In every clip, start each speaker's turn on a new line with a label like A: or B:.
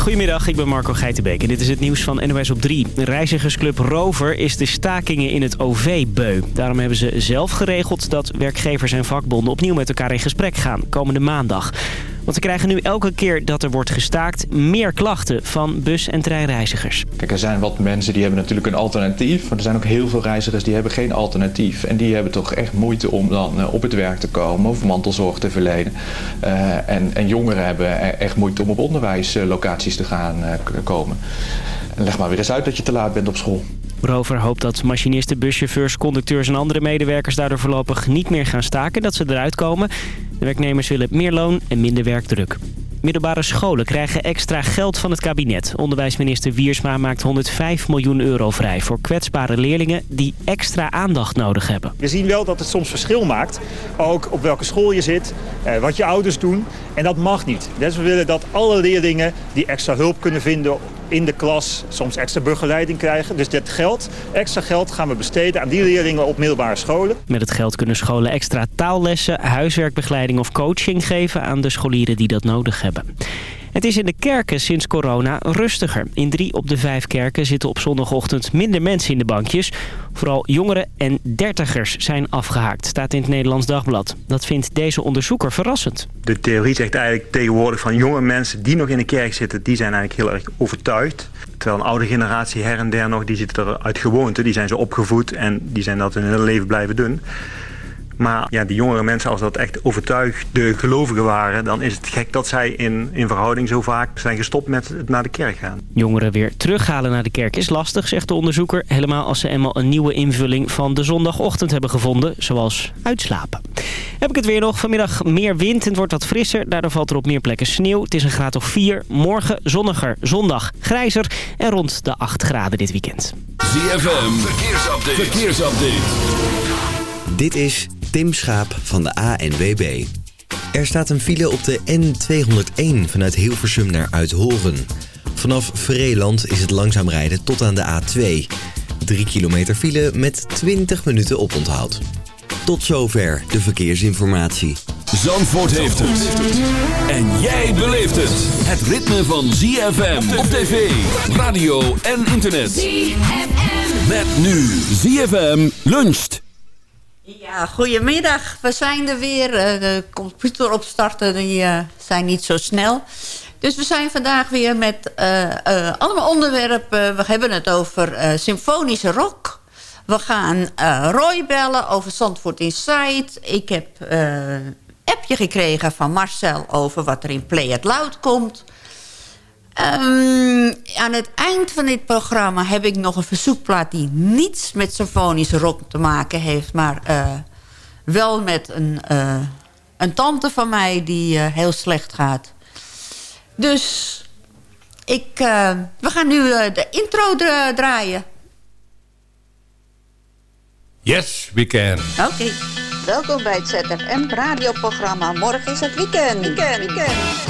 A: Goedemiddag, ik ben Marco Geitenbeek en dit is het nieuws van NOS op 3. Reizigersclub Rover is de stakingen in het OV beu. Daarom hebben ze zelf geregeld dat werkgevers en vakbonden opnieuw met elkaar in gesprek gaan komende maandag. Want ze krijgen nu elke keer dat er wordt gestaakt meer klachten van bus- en treinreizigers.
B: Kijk, er zijn wat mensen die hebben natuurlijk een alternatief. Maar er zijn ook heel veel reizigers die hebben geen alternatief. En die hebben toch echt moeite om dan eh, op het werk te komen of mantelzorg te verlenen. Uh, en, en jongeren hebben e-, echt moeite om op onderwijslocaties te gaan uh, komen. En leg maar weer eens uit dat je te laat bent op school.
A: Rover hoopt dat machinisten, buschauffeurs, conducteurs en andere medewerkers daardoor voorlopig niet meer gaan staken. Dat ze eruit komen. De werknemers willen meer loon en minder werkdruk. Middelbare scholen krijgen extra geld van het kabinet. Onderwijsminister Wiersma maakt 105 miljoen euro vrij voor kwetsbare leerlingen die extra aandacht nodig hebben.
C: We zien wel dat het soms verschil maakt, ook op welke school je zit, wat je ouders doen. En dat mag niet. Dus we willen dat alle leerlingen die extra hulp kunnen vinden in de klas soms extra begeleiding krijgen. Dus dit geld, extra geld gaan we besteden aan die leerlingen op middelbare scholen.
A: Met het geld kunnen scholen extra taallessen, huiswerkbegeleiding of coaching geven aan de scholieren die dat nodig hebben. Het is in de kerken sinds corona rustiger. In drie op de vijf kerken zitten op zondagochtend minder mensen in de bankjes. Vooral jongeren en dertigers zijn afgehaakt, staat in het Nederlands Dagblad. Dat vindt deze onderzoeker verrassend.
D: De theorie zegt eigenlijk tegenwoordig van jonge mensen die nog in de kerk zitten... die zijn eigenlijk heel erg overtuigd. Terwijl een oude generatie her en der nog, die zit er uit gewoonte. Die zijn zo opgevoed en die zijn dat hun hele leven blijven doen. Maar ja, die jongere mensen, als dat echt overtuigde gelovigen waren... dan is het gek dat zij in, in verhouding zo vaak zijn gestopt met het naar de kerk gaan.
A: Jongeren weer terughalen naar de kerk is lastig, zegt de onderzoeker. Helemaal als ze eenmaal een nieuwe invulling van de zondagochtend hebben gevonden. Zoals uitslapen. Heb ik het weer nog. Vanmiddag meer wind en het wordt wat frisser. Daardoor valt er op meer plekken sneeuw. Het is een graad of 4. Morgen zonniger, zondag grijzer en rond de 8 graden dit weekend.
E: ZFM, verkeersupdate. verkeersupdate.
F: Dit is Tim Schaap van de ANWB. Er staat een file op de N201 vanuit Hilversum naar Uithoren. Vanaf Vreeland is het langzaam rijden tot aan de A2. 3 kilometer file met 20 minuten oponthoud. Tot zover de verkeersinformatie.
E: Zandvoort heeft het. En jij beleeft het. Het ritme van ZFM op tv, radio en internet. ZFM. Met nu ZFM luncht.
G: Ja, goedemiddag. We zijn er weer. Eh, de computer opstarten die, uh, zijn niet zo snel. Dus we zijn vandaag weer met uh, allemaal onderwerpen. We hebben het over symfonische rock. We gaan Roy bellen over Zandvoort Inside. Ik heb een appje gekregen van Marcel over wat er in Play It Loud komt. Um, aan het eind van dit programma heb ik nog een verzoekplaat... die niets met symfonische rock te maken heeft... maar uh, wel met een, uh, een tante van mij die uh, heel slecht gaat. Dus ik, we gaan nu de intro dra draaien.
E: Yes, we can.
G: Oké. Okay. Welkom bij het ZFM radioprogramma. Morgen is het weekend. Weekend, weekend.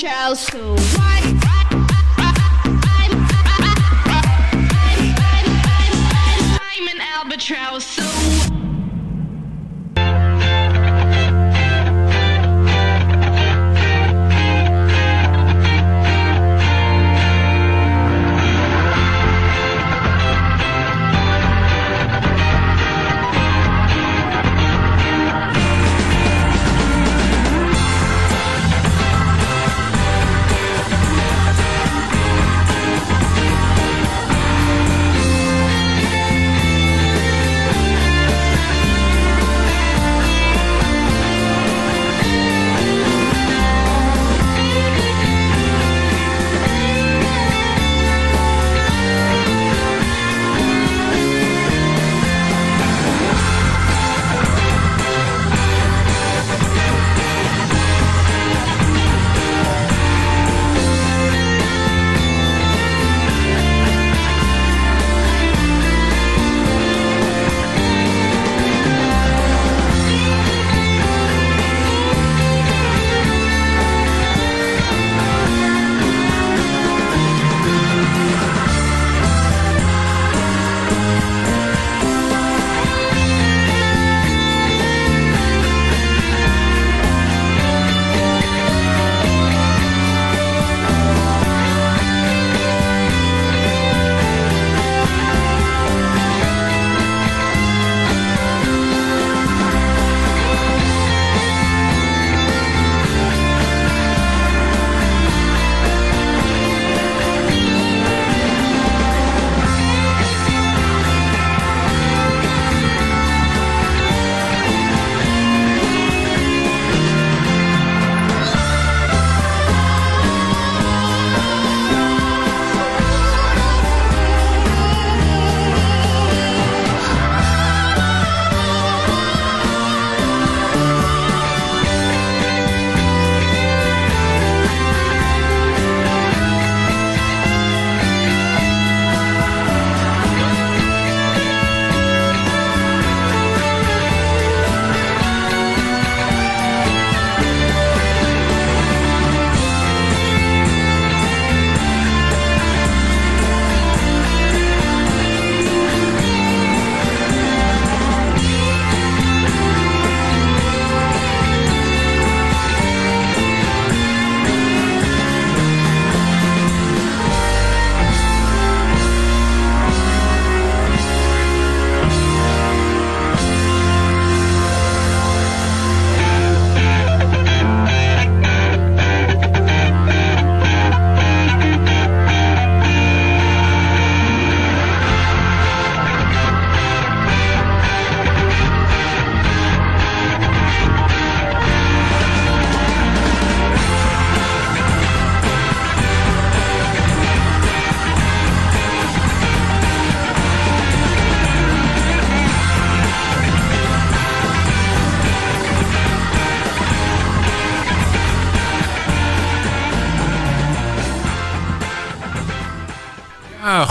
H: shall soon.
I: Why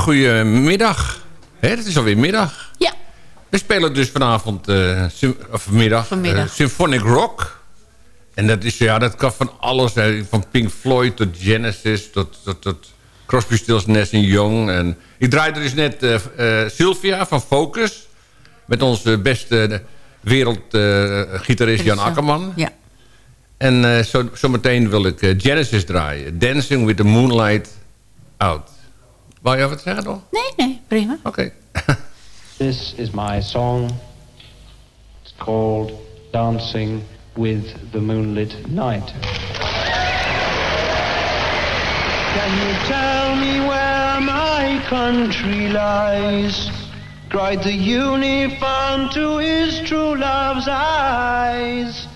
I: goedemiddag. Hè, het is alweer middag.
G: Ja.
I: We spelen dus vanavond, eh, of vanmiddag,
G: Vanmiddag.
I: eh, Symphonic Rock. En dat, is, ja, dat kan van alles zijn. Van Pink Floyd tot Genesis tot, tot, tot Crosby, Stills, Nash Young. En ik draaide dus net eh, eh, Sylvia van Focus. Met onze beste wereldgitarist Jan Akkerman.
G: Ja.
I: En eh, zo, zometeen wil ik eh, Genesis draaien. Dancing with the Moonlight Out. Wou jij wat zeggen nog?
G: Nee, nee, prima.
I: Oké.
J: This is my song. It's called Dancing with the Moonlit Night. Can you tell me where my country lies? Cried the unicorn to his true love's eyes.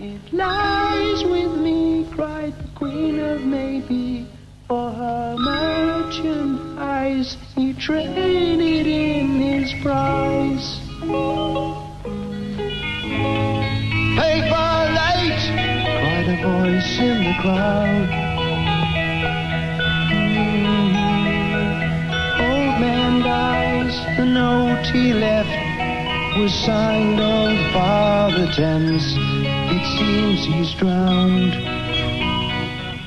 J: It lies with me, cried the queen of Maybe. For her merchandise, he traded in his prize. Paper light, cried a voice in the crowd. Mhm. Old man dies, the note he left was signed on Father Thames. It seems he's drowned.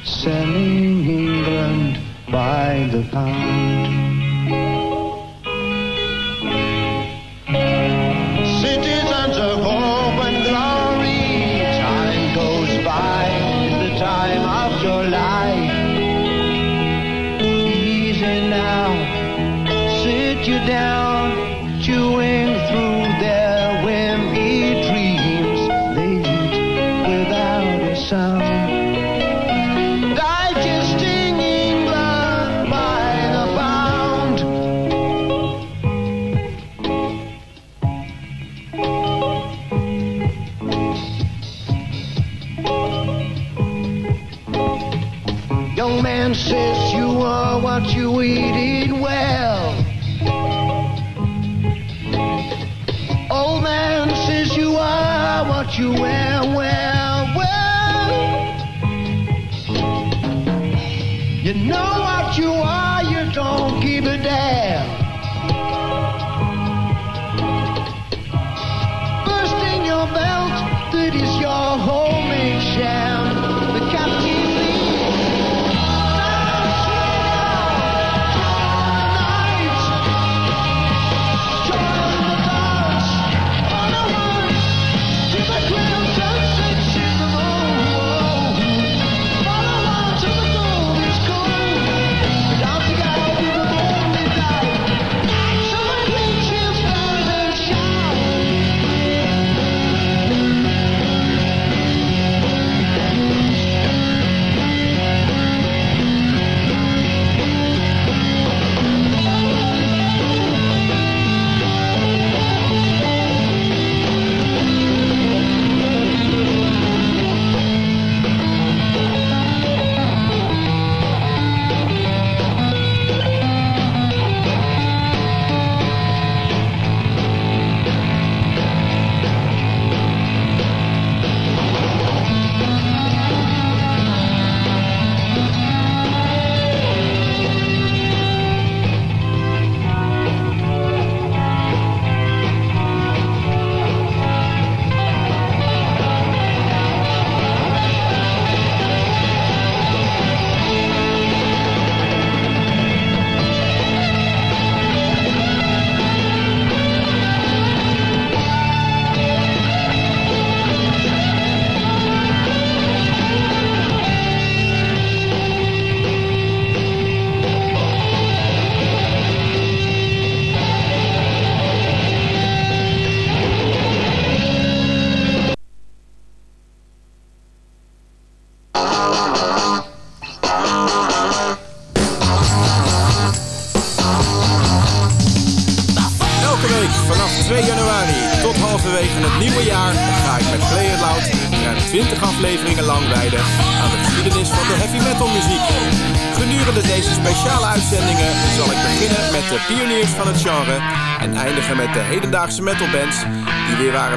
J: selling England by the pound.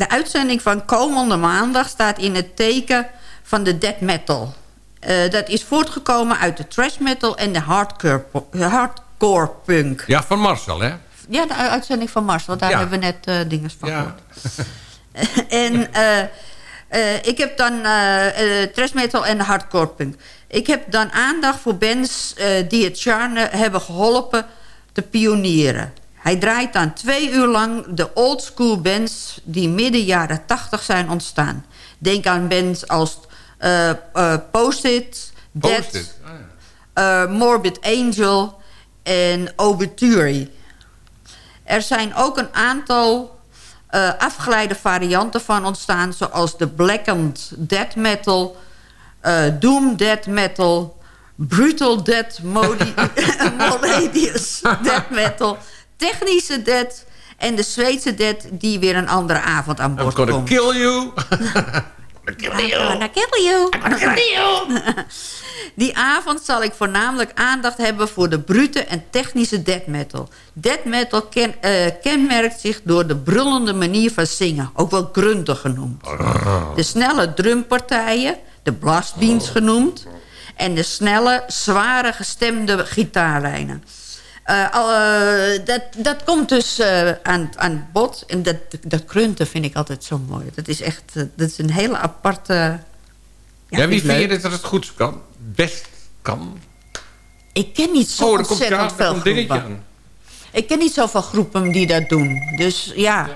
G: De uitzending van komende maandag staat in het teken van de death metal. Eh, dat is voortgekomen uit de thrash metal en de hardcore, hardcore punk.
I: Ja, van Marcel, hè?
G: Ja, de uitzending van Marcel. Daar
I: Ja.
G: hebben we net eh dingen van
I: Ja.
G: gehoord. en eh, ik heb dan thrash metal en hardcore punk. Ik heb dan aandacht voor bands die het genre hebben geholpen te pionieren. Hij draait dan twee uur lang de old school bands die midden jaren tachtig zijn ontstaan. Denk aan bands als eh, eh, Post-it, Dead,
I: ja.
G: eh, Morbid Angel en Obituary. Er zijn ook een aantal afgeleide varianten van ontstaan... zoals de Blackened Death Metal, Doom Death Metal... Brutal Death Modi Death Metal... technische dad en de Zweedse dad... die weer een andere avond aan
I: I'm
G: boord
I: gonna
G: komt.
I: kill you.
G: I'm gonna kill you. I'm gonna kill you. Die avond zal ik voornamelijk aandacht hebben voor de brute en technische death metal. Death metal ken, eh, kenmerkt zich door de brullende manier van zingen, ook wel grunten genoemd. De snelle drumpartijen, de blastbeats genoemd... en de snelle, zware gestemde gitaarlijnen. Eh, dat, dat komt dus eh, aan, aan bod. En dat, dat grunten vind ik altijd zo mooi. Dat is echt dat is een hele aparte...
I: Ja, wie
G: vind
I: je dat het goed kan? Best kan?
G: Ik ken niet zo
I: Oh, daar komt, ja,
G: ontzettend veel groepen.
I: aan.
G: Ik ken niet zoveel groepen die dat doen. Dus ja.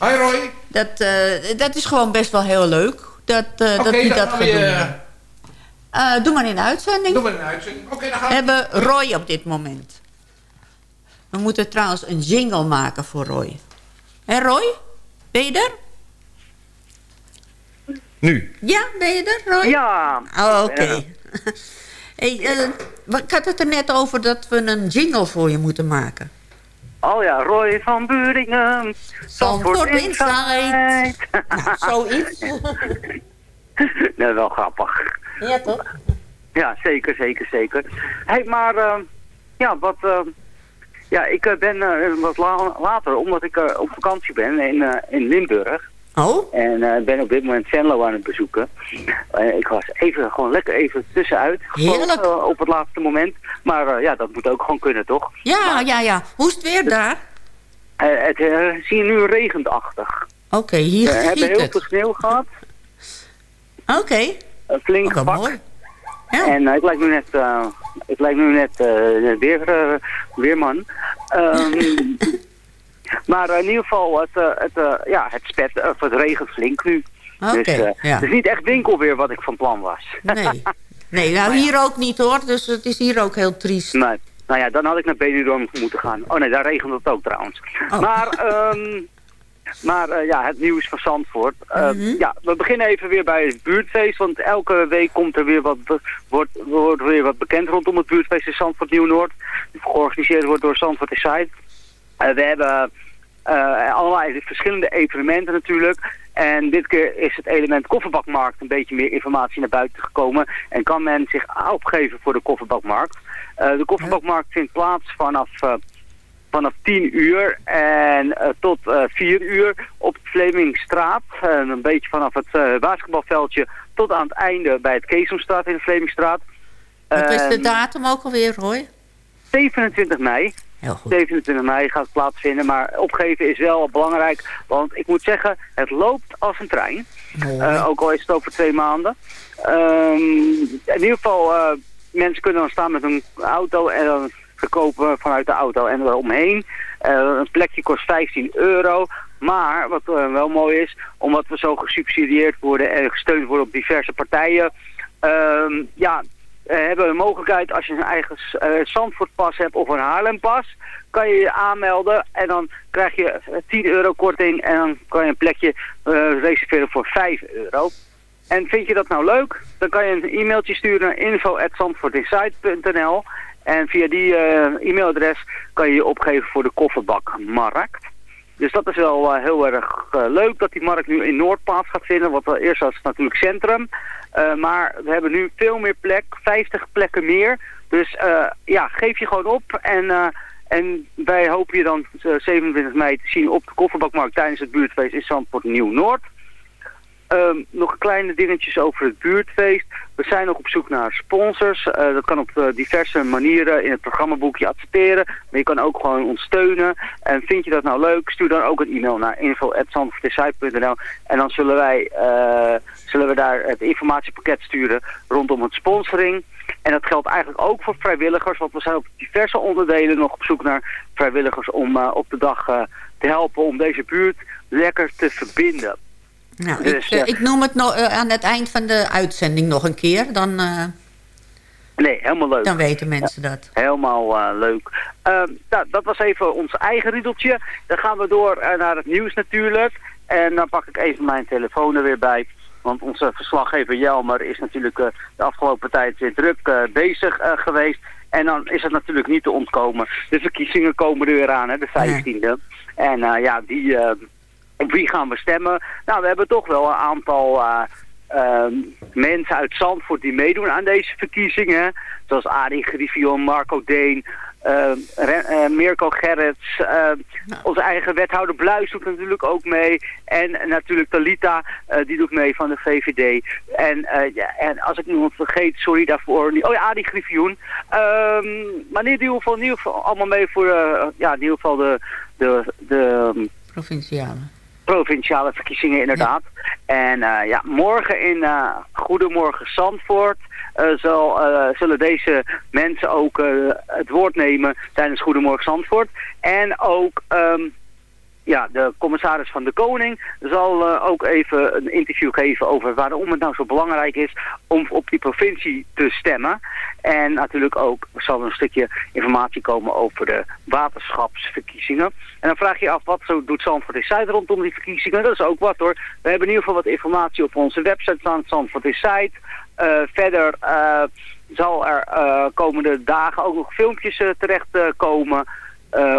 I: Hi Roy.
G: Dat, eh, dat is gewoon best wel heel leuk. Dat, eh dat
I: dan
G: dat gaat doen.
I: Eh,
G: doe maar in de uitzending.
I: Doe maar in de uitzending. Oké, dan gaan
G: We hebben Roy op dit moment. We moeten trouwens een jingle maken voor Roy. Hé Roy? Ben je er?
I: Nu.
G: Ja, ben je er, Roy?
K: Ja.
G: Oh, oké.
K: Ja.
G: hey, eh, ik had het er net over dat we een jingle voor je moeten maken.
K: Oh ja, Roy van Buringen.
G: Zandvoort Inside. Nou, zoiets.
K: nee, wel grappig.
G: ja, toch?
K: Ja, zeker, zeker, zeker. hey, maar eh, ja, wat... eh, ja, ik eh, ben wat la- later, omdat ik op vakantie ben in, in Limburg.
G: Oh?
K: En ben op dit moment Venlo aan het bezoeken. Ik was even, gewoon lekker even tussenuit.
G: Heerlijk.
K: op het laatste moment. Maar ja, dat moet ook gewoon kunnen, toch?
G: Ja, ja, ja. Hoe is het weer daar?
K: Het zie je nu regendachtig.
G: Oké, hier
K: We hebben heel
G: het.
K: veel sneeuw gehad.
G: Oké.
K: Eh, flink
G: Oh, wat
K: gepak.
G: mooi.
K: En eh, ik lijk nu net, eh, ik lijk nu net eh, weer, weerman. Ehm, maar in ieder geval, het, het, ja, het spet, of het regent flink nu.
G: Oké,
K: dus,
G: ja.
K: Het is niet echt winkelweer wat ik van plan was.
G: Nee. Nee, nou hier ook niet hoor. Dus het is hier ook heel triest.
K: Nee. Nou ja, dan had ik naar Benidorm moeten gaan. Oh nee, daar regent het ook trouwens.
G: Oh.
K: Maar, ehm, maar eh, ja, het nieuws van Zandvoort. Eh,
G: Mhm.
K: Ja, we beginnen even weer bij het buurtfeest. Want elke week komt er weer wat, wordt, wordt weer wat bekend rondom het buurtfeest in Zandvoort Nieuw-Noord. Die georganiseerd wordt door Zandvoort Inside. Eh, we hebben allerlei verschillende evenementen natuurlijk. En dit keer is het element kofferbakmarkt een beetje meer informatie naar buiten gekomen. En kan men zich opgeven voor de kofferbakmarkt. De kofferbakmarkt vindt plaats vanaf, vanaf 10 uur en eh, tot eh 4 uur op de Vlemingstraat. Eh, een beetje vanaf het eh, basketbalveldje tot aan het einde bij het Keesomstraat in de Vlemingstraat.
G: Wat is de
K: Ehm,
G: datum ook alweer, Roy?
K: 27 mei.
G: Heel goed.
K: 27 mei gaat het plaatsvinden, maar opgeven is wel belangrijk. Want ik moet zeggen, het loopt als een trein. Ook al is het over twee maanden. Ehm, in ieder geval, mensen kunnen dan staan met een auto en dan verkopen vanuit de auto en eromheen. Eh, een plekje kost 15 euro. Maar wat eh, wel mooi is, omdat we zo gesubsidieerd worden en gesteund worden op diverse partijen. ehm, ja, eh, hebben we de mogelijkheid als je een eigen Zandvoortpas hebt of een Haarlempas, kan je je aanmelden en dan krijg je eh, 10 euro korting en dan kan je een plekje reserveren voor 5 euro. En vind je dat nou leuk, dan kan je een e-mailtje sturen naar info.zandvoortinsight.nl en via die eh, e-mailadres kan je je opgeven voor de kofferbakmarkt. Dus dat is wel eh, heel erg eh, leuk dat die markt nu in Noord gaat vinden. Want eerst was het natuurlijk centrum. Maar we hebben nu veel meer plek, 50 plekken meer. Dus ja, geef je gewoon op. En, en wij hopen je dan 27 mei te zien op de kofferbakmarkt tijdens het buurtfeest in Zandvoort Nieuw-Noord. Um, nog kleine dingetjes over het buurtfeest. We zijn nog op zoek naar sponsors. Uh, dat kan op uh, diverse manieren in het programmaboekje adverteren. Maar je kan ook gewoon ons steunen. En vind je dat nou leuk, stuur dan ook een e-mail naar info.zandvoortdesign.nl En dan zullen wij uh, zullen we daar het informatiepakket sturen rondom het sponsoring. En dat geldt eigenlijk ook voor vrijwilligers. Want we zijn op diverse onderdelen nog op zoek naar vrijwilligers om op de dag te helpen om deze buurt lekker te verbinden.
G: Nou, dus, ik, uh, ik, noem het nog, uh, aan het eind van de uitzending nog een keer. Dan, uh,
K: nee, helemaal leuk.
G: Dan weten mensen
K: ja,
G: dat.
K: Helemaal leuk. Nou, dat was even ons eigen riedeltje. Dan gaan we door naar het nieuws natuurlijk. En dan pak ik even mijn telefoon er weer bij. Want onze verslaggever Jelmer is natuurlijk eh, de afgelopen tijd weer druk eh, bezig eh, geweest. En dan is het natuurlijk niet te ontkomen. De verkiezingen komen er weer aan, hè, de 15e. En eh, ja, die, eh, op wie gaan we stemmen? Nou, we hebben toch wel een aantal eh, ehm, mensen uit Zandvoort die meedoen aan deze verkiezingen. Zoals Arie Griffion, Marco Deen, eh, Ren- eh, Mirko Gerrits. eh, Onze eigen wethouder Bluis doet natuurlijk ook mee. En natuurlijk Talita, eh, die doet mee van de VVD. En, ja, en als ik iemand vergeet, sorry daarvoor. Oh ja, Arie Griffioen. Ehm, maar in ieder geval, in ieder geval allemaal mee voor ja, in ieder geval de, de, de ehm,
G: Provinciale.
K: Provinciale verkiezingen inderdaad. En eh, ja, morgen in eh, Goedemorgen Zandvoort eh, zal, zullen deze mensen ook het woord nemen tijdens Goedemorgen Zandvoort. En ook ehm, ja, de commissaris van de Koning zal eh, ook even een interview geven over waarom het nou zo belangrijk is om op die provincie te stemmen. En natuurlijk ook zal er een stukje informatie komen over de waterschapsverkiezingen. En dan vraag je je af, wat zo doet Zandvoort in Zuid rondom die verkiezingen? Dat is ook wat hoor. We hebben in ieder geval wat informatie op onze website staan, Zandvoort in Zuid. Eh, verder eh, zal er komende dagen ook nog filmpjes terechtkomen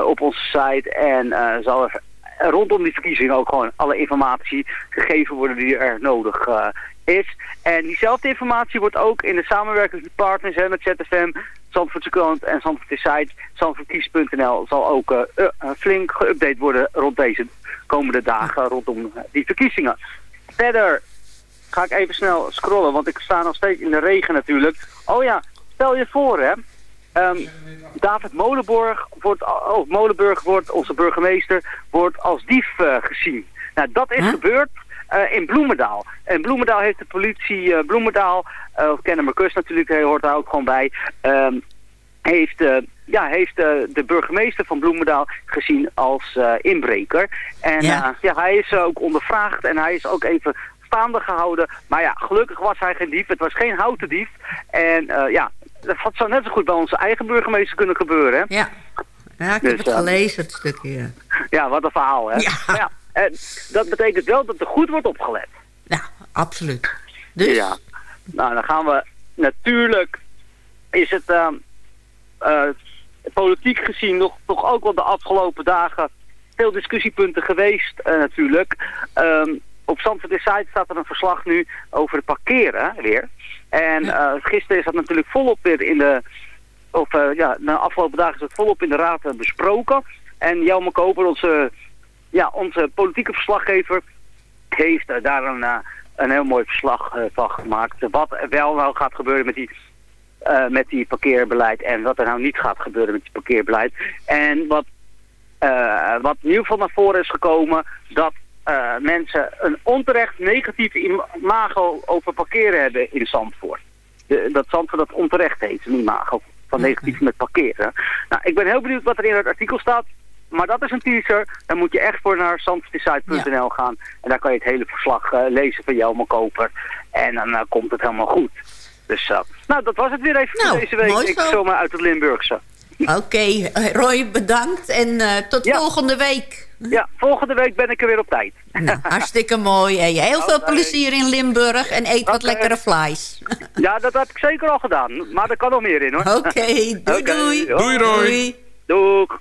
K: op onze site. En zal er rondom die verkiezingen ook gewoon alle informatie gegeven worden die er nodig eh, is. En diezelfde informatie wordt ook in de samenwerking met partners hè, met ZFM, Zandvoortse Krant en Zandvoort Insight, Zandvoortkies.nl zal ook eh, eh, flink geüpdate worden rond deze komende dagen rondom die verkiezingen. Verder ga ik even snel scrollen, want ik sta nog steeds in de regen natuurlijk. Oh ja, stel je voor hè, Ehm, David Molenburg wordt, oh, Molenburg wordt, onze burgemeester, wordt als dief eh, gezien. Nou, dat is gebeurd eh, in Bloemendaal. En Bloemendaal heeft de politie, eh, Bloemendaal, of Kennemerkus natuurlijk, hij hoort daar ook gewoon bij, ehm, heeft, ja, heeft de burgemeester van Bloemendaal gezien als inbreker. En
G: Ja.
K: ja. hij is ook ondervraagd en hij is ook even staande gehouden. Maar ja, gelukkig was hij geen dief. Het was geen houten dief. En ja, dat zou net zo goed bij onze eigen burgemeester kunnen gebeuren. Hè?
G: Ja. Ja, ik
K: Dus,
G: heb het
K: eh,
G: gelezen, het stukje. ja.
K: Ja, wat een verhaal, hè? Ja, en dat betekent wel dat er goed wordt opgelet.
G: Absoluut. Dus?
K: Ja. Nou, dan gaan we... Natuurlijk is het ehm, eh, politiek gezien nog, toch ook wel de afgelopen dagen veel discussiepunten geweest eh, natuurlijk. Ehm, op Zandvoort Inside staat er een verslag nu over het parkeren weer. En eh, gisteren is dat natuurlijk volop weer in de... Of eh, ja, de afgelopen dagen is het volop in de raad besproken. En Jelme Koper, onze, ja, onze politieke verslaggever, heeft eh, daar een, een heel mooi verslag van gemaakt. Wat er wel nou gaat gebeuren met die, met die parkeerbeleid en wat er nou niet gaat gebeuren met die parkeerbeleid. En wat, eh, wat in ieder geval naar voren is gekomen, dat eh, mensen een onterecht negatief imago over parkeren hebben in Zandvoort. De, dat Zandvoort dat onterecht heeft, een imago van negatief met parkeren. Nou, ik ben heel benieuwd wat er in het artikel staat. Maar dat is een teaser. Dan moet je echt voor naar zandvoortsite.nl gaan. En daar kan je het hele verslag eh, lezen van Jelme Koper. En dan eh, komt het helemaal goed. Dus, nou, dat was het weer even voor
G: Nou,
K: deze week.
G: mooi
K: Ik
G: zo.
K: zomaar uit het Limburgse.
G: Oké, Roy, bedankt en tot volgende week.
K: Ja, volgende week ben ik er weer op tijd.
G: Nou, hartstikke mooi. Heel veel plezier in Limburg en eet wat lekkere flies.
K: Ja, dat heb ik zeker al gedaan. Maar er kan nog meer in hoor.
G: Oké, doei, doei.
I: Doei, Roy.
G: Doei.
K: Doeg.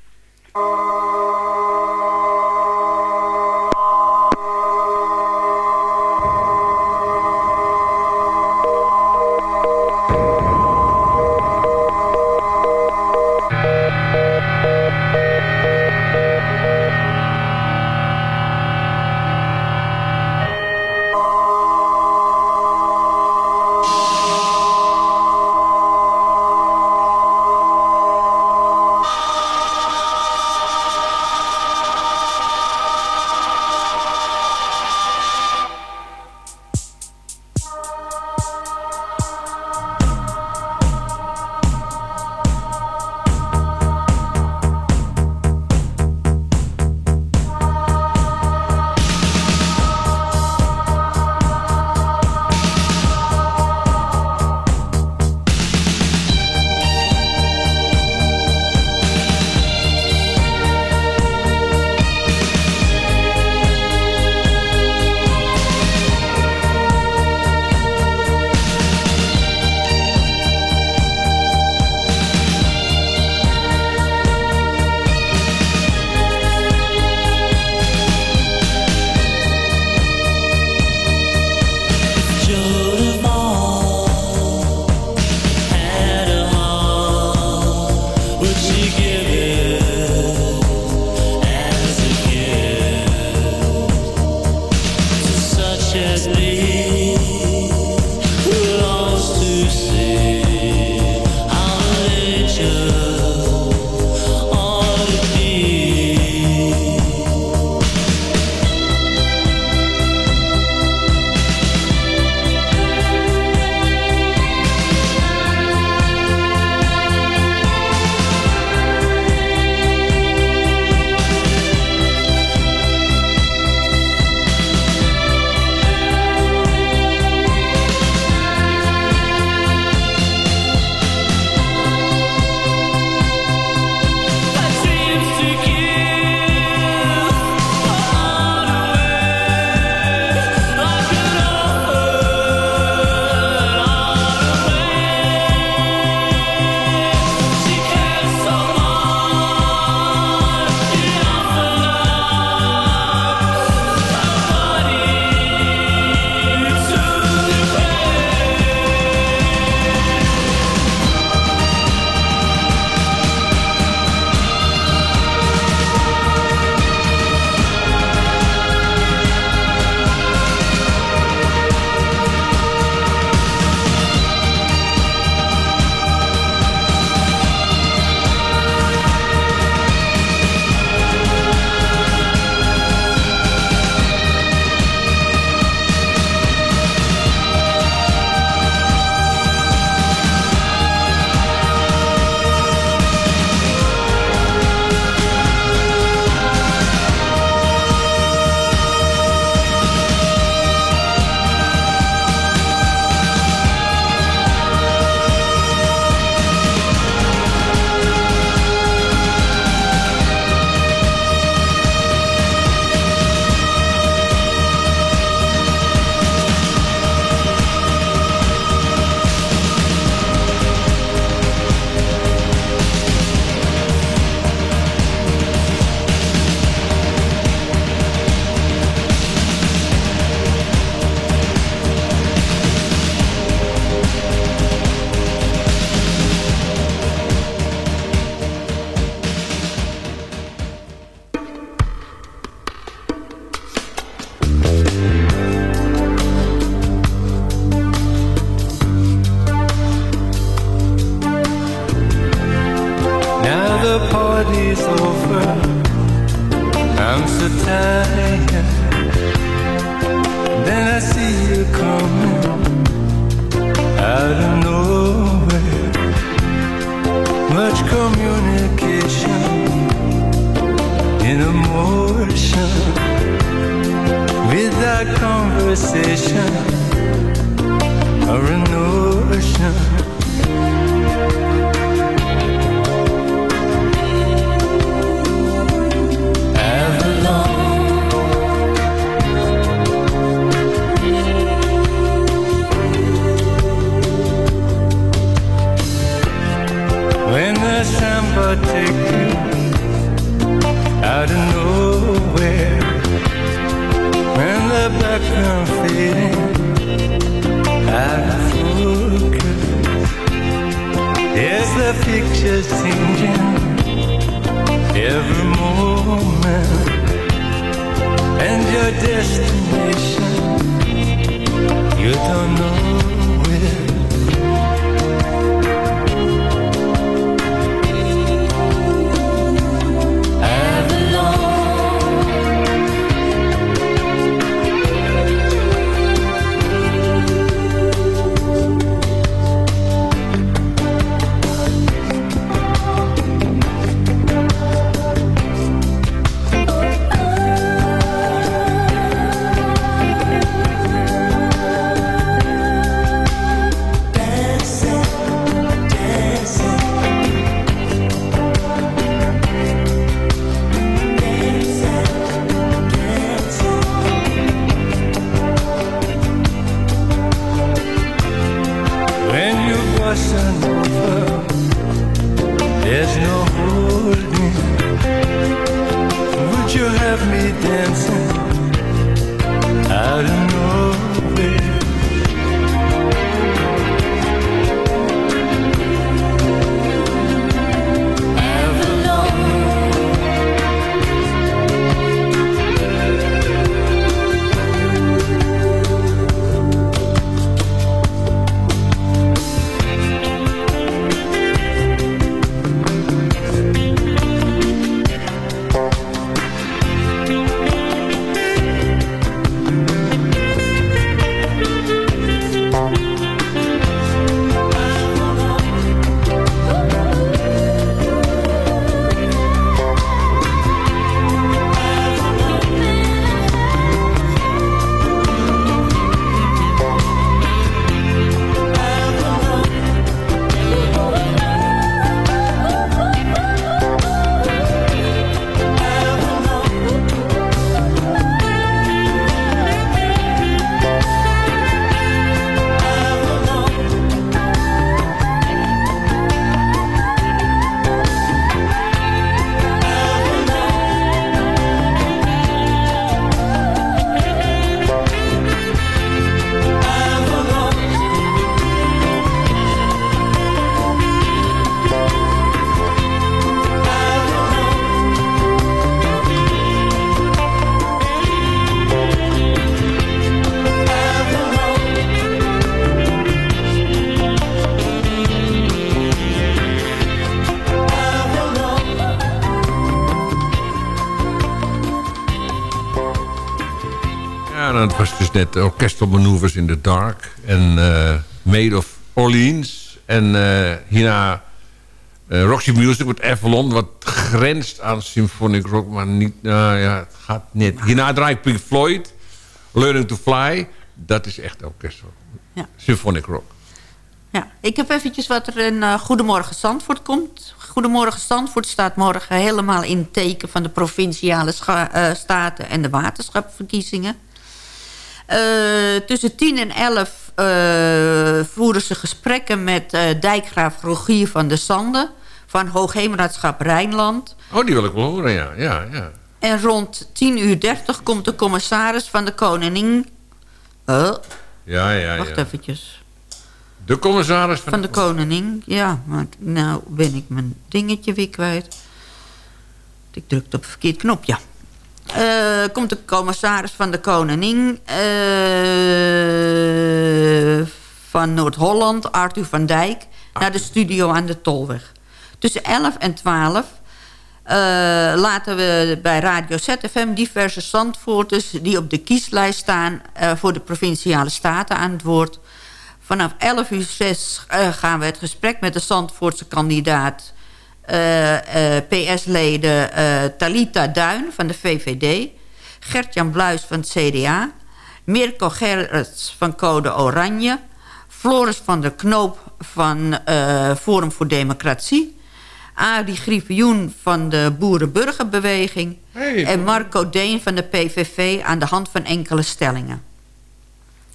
I: Net Orchestral Maneuvers in the Dark. En eh Made of Orleans. En eh, hierna eh, Roxy Music met Avalon. Wat grenst aan symphonic rock. Maar niet, nou ja, het gaat net. Hierna draai ik Pink Floyd. Learning to Fly. Dat is echt orchestral.
G: Ja.
I: Symphonic rock.
G: Ja, ik heb eventjes wat er in Goedemorgen Zandvoort komt. Goedemorgen Zandvoort staat morgen helemaal in het teken... van de provinciale staten en de waterschapverkiezingen. Eh, tussen 10 en 11 eh, voeren ze gesprekken met eh, dijkgraaf Rogier van der Sande... van Hoogheemraadschap Rijnland.
I: Oh, die wil ik wel horen, ja. ja, ja.
G: En rond 10 uur 30 komt de commissaris van de koningin...
I: Ja, ja,
G: wacht
I: ja.
G: eventjes.
I: De commissaris van,
G: Van de koningin, ja. Maar nou ben ik mijn dingetje weer kwijt. Ik drukte op het verkeerd knopje. Eh, komt de commissaris van de koningin eh, van Noord-Holland, Arthur van Dijk... naar de studio aan de Tolweg. Tussen 11 en 12 eh, laten we bij Radio ZFM diverse Zandvoorters... die op de kieslijst staan voor de Provinciale Staten aan het woord. Vanaf 11 uur 6 eh, gaan we het gesprek met de Zandvoortse kandidaat... eh, eh, PS-leden eh, Talita Duin van de VVD... Gert-Jan Bluis van het CDA... Mirko Gerrits van Code Oranje... Floris van der Knoop van Forum voor Democratie... Arie Griffioen van de Boerenburgerbeweging... en Marco Deen van de PVV aan de hand van enkele stellingen.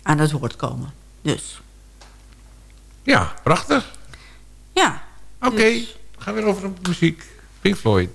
G: Aan het woord komen. Dus,
L: Ja, prachtig.
G: ja.
L: Oké, we gaan weer over op muziek. Pink Floyd.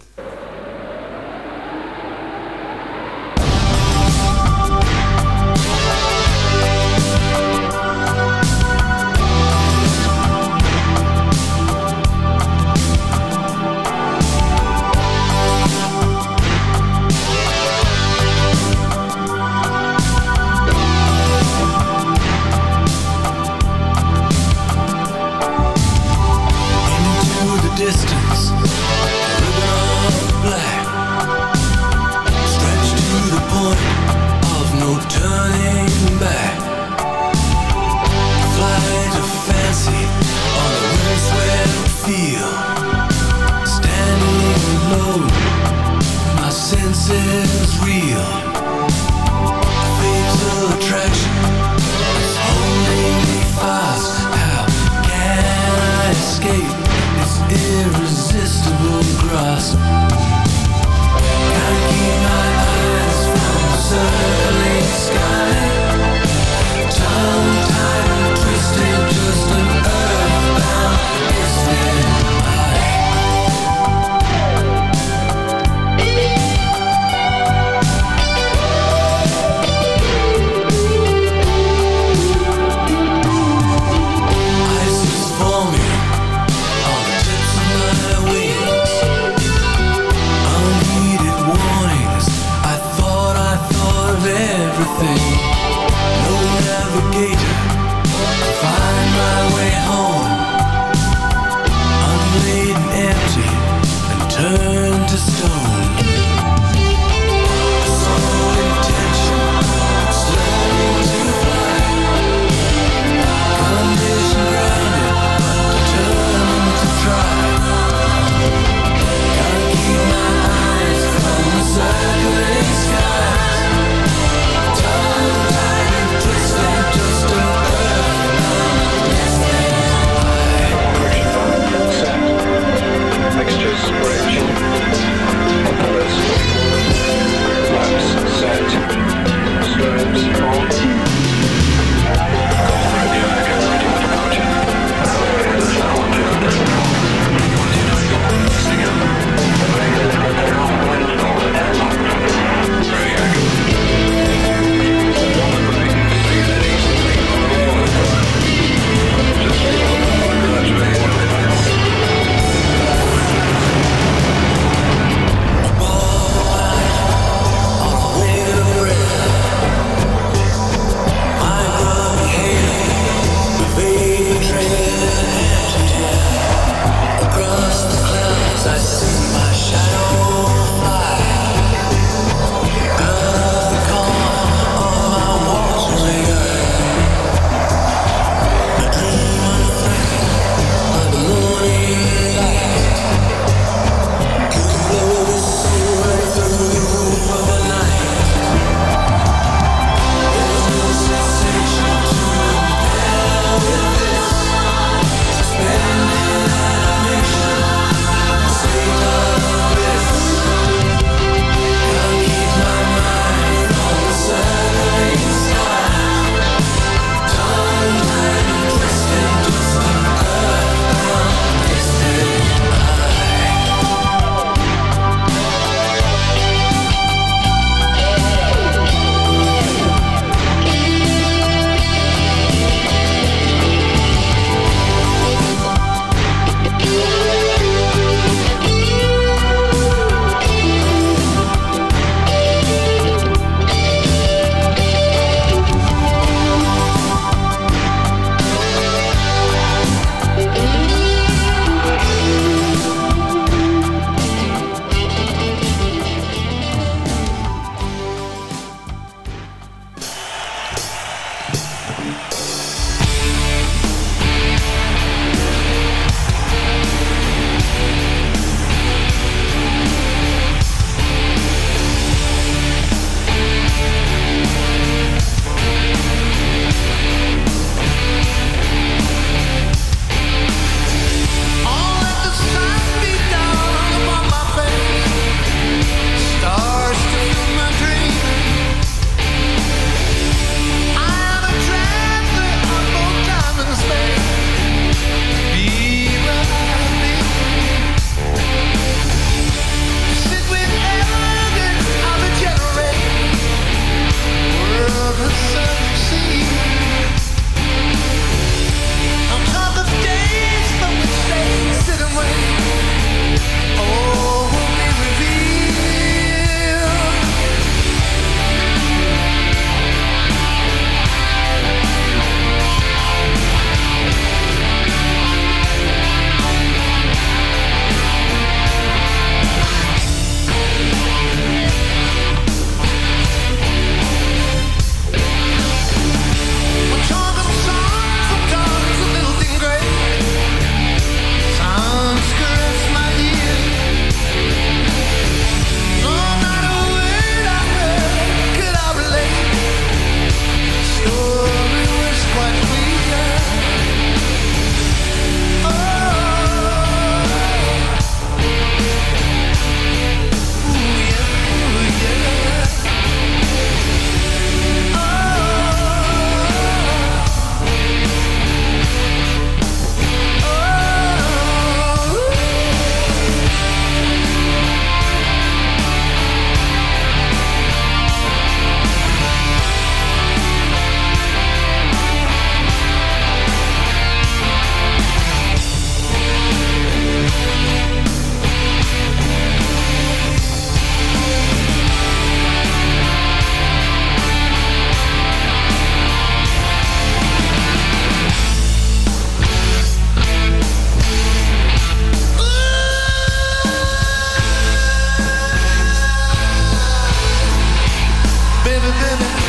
M: living
I: in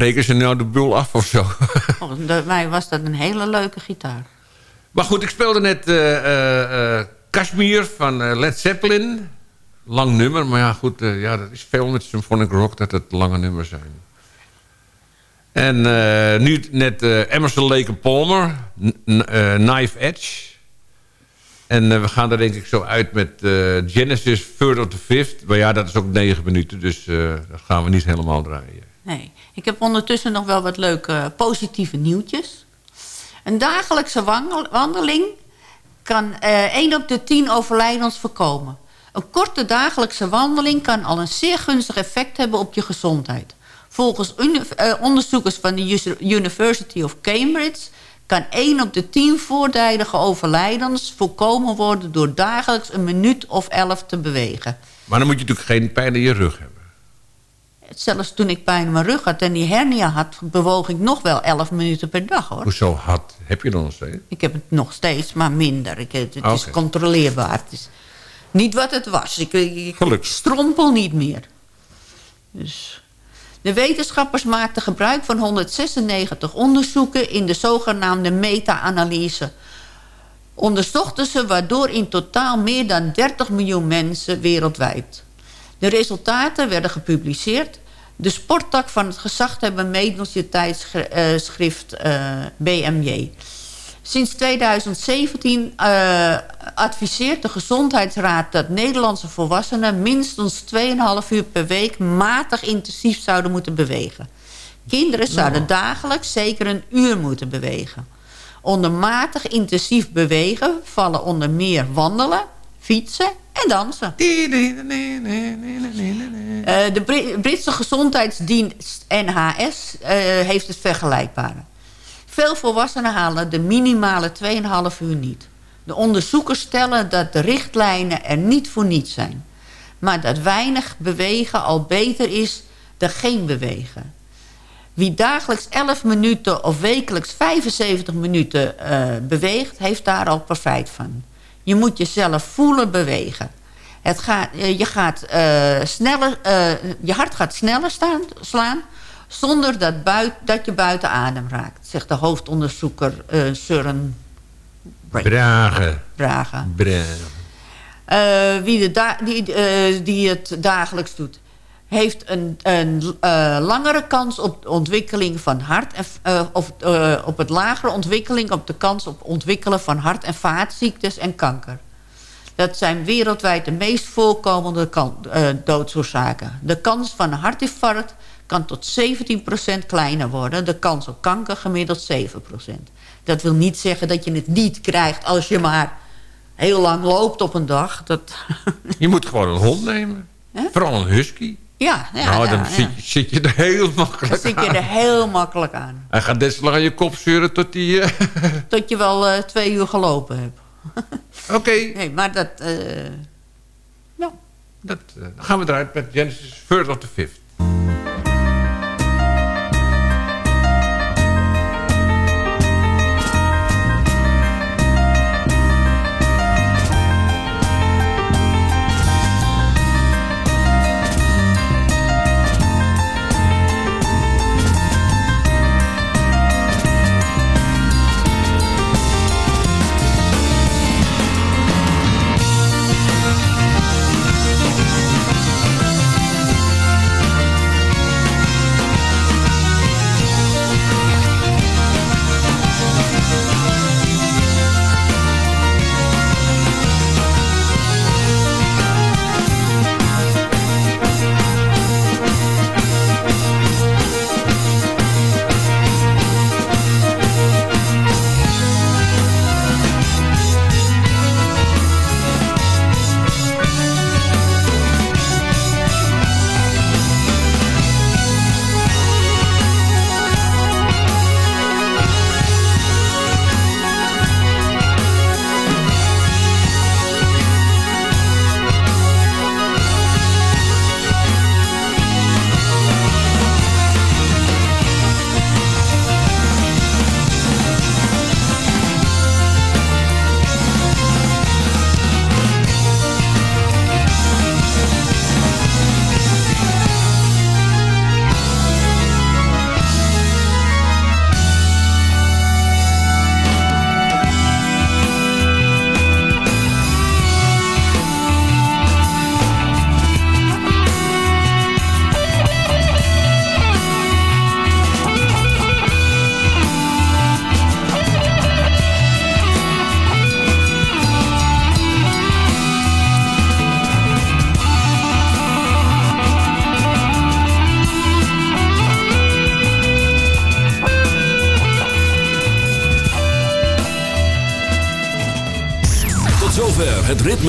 I: breken ze nou de boel af of zo.
G: Volgens mij was dat een hele leuke gitaar.
I: Maar goed, ik speelde net eh, Kashmir van Led Zeppelin. Lang nummer, maar ja goed, ja, dat is veel met symphonic rock dat het lange nummers zijn. En nu net Emerson Lake Palmer, N- Knife Edge. En we gaan er denk ik zo uit met Genesis Third of the Fifth. Maar ja, dat is ook negen minuten, dus dat gaan we niet helemaal draaien.
G: Nee, ik heb ondertussen nog wel wat leuke eh, positieve nieuwtjes. Een dagelijkse wandeling kan eh 1 op de 10 overlijdens voorkomen. Een korte dagelijkse wandeling kan al een zeer gunstig effect hebben op je gezondheid. Volgens eh, onderzoekers van de University of Cambridge... kan 1 op de 10 voortijdige overlijdens voorkomen worden... door dagelijks een minuut of 11 te bewegen.
I: Maar dan moet je natuurlijk geen pijn in je rug hebben.
G: Zelfs toen ik pijn in mijn rug had en die hernia had... bewoog ik nog wel 11 minuten per dag, hoor.
I: Hoezo had? Heb je dan nog steeds?
G: Ik heb het nog steeds, maar minder. Ik, het het is controleerbaar. Het is niet wat het was. Ik, ik, ik strompel niet meer. Dus. De wetenschappers maakten gebruik van 196 onderzoeken... in de zogenaamde meta-analyse. Onderzochten ze waardoor in totaal meer dan 30 miljoen mensen wereldwijd. De resultaten werden gepubliceerd. De sporttak van het gezaghebbende medische tijdschrift eh, BMJ. Sinds 2017 eh, adviseert de Gezondheidsraad dat Nederlandse volwassenen minstens 2,5 uur per week matig intensief zouden moeten bewegen. Kinderen zouden dagelijks zeker een uur moeten bewegen. Onder matig intensief bewegen vallen onder meer wandelen, fietsen en dansen. De Bri- Britse gezondheidsdienst NHS eh, heeft het vergelijkbare. Veel volwassenen halen de minimale 2,5 uur niet. De onderzoekers stellen dat de richtlijnen er niet voor niets zijn. Maar dat weinig bewegen al beter is dan geen bewegen. Wie dagelijks 11 minuten of wekelijks 75 minuten eh, beweegt... heeft daar al profijt van. Je moet jezelf voelen bewegen. Het gaat, eh, je, gaat, eh, sneller, eh, je hart gaat sneller staan, slaan... zonder dat, buit, dat je buiten adem raakt... zegt de hoofdonderzoeker eh Søren
I: Bragen.
G: Braga.
I: Bragen.
G: Eh, wie de die, die het dagelijks doet... heeft een, een eh, langere kans op de ontwikkeling van hart... En, eh, of eh, op het lagere ontwikkeling op de kans op ontwikkelen van hart- en vaatziektes en kanker. Dat zijn wereldwijd de meest voorkomende doodsoorzaken. De kans van een hartinfarct kan tot 17% kleiner worden. De kans op kanker gemiddeld 7%. Dat wil niet zeggen dat je het niet krijgt als je maar heel lang loopt op een dag. Dat,
I: Je moet gewoon een hond nemen. Vooral een husky.
G: Ja, ja,
I: nou, dan
G: ja,
I: Zit,
G: ja.
I: zit je er heel makkelijk
G: Dan zit je er heel makkelijk aan.
I: Hij gaat lang aan je kop zeuren tot hij... eh,
G: Tot je wel eh, twee uur gelopen hebt.
I: Oké.
G: Nee, maar dat... eh,
I: dat, eh, dan gaan we eruit met Genesis Third of the Fifth.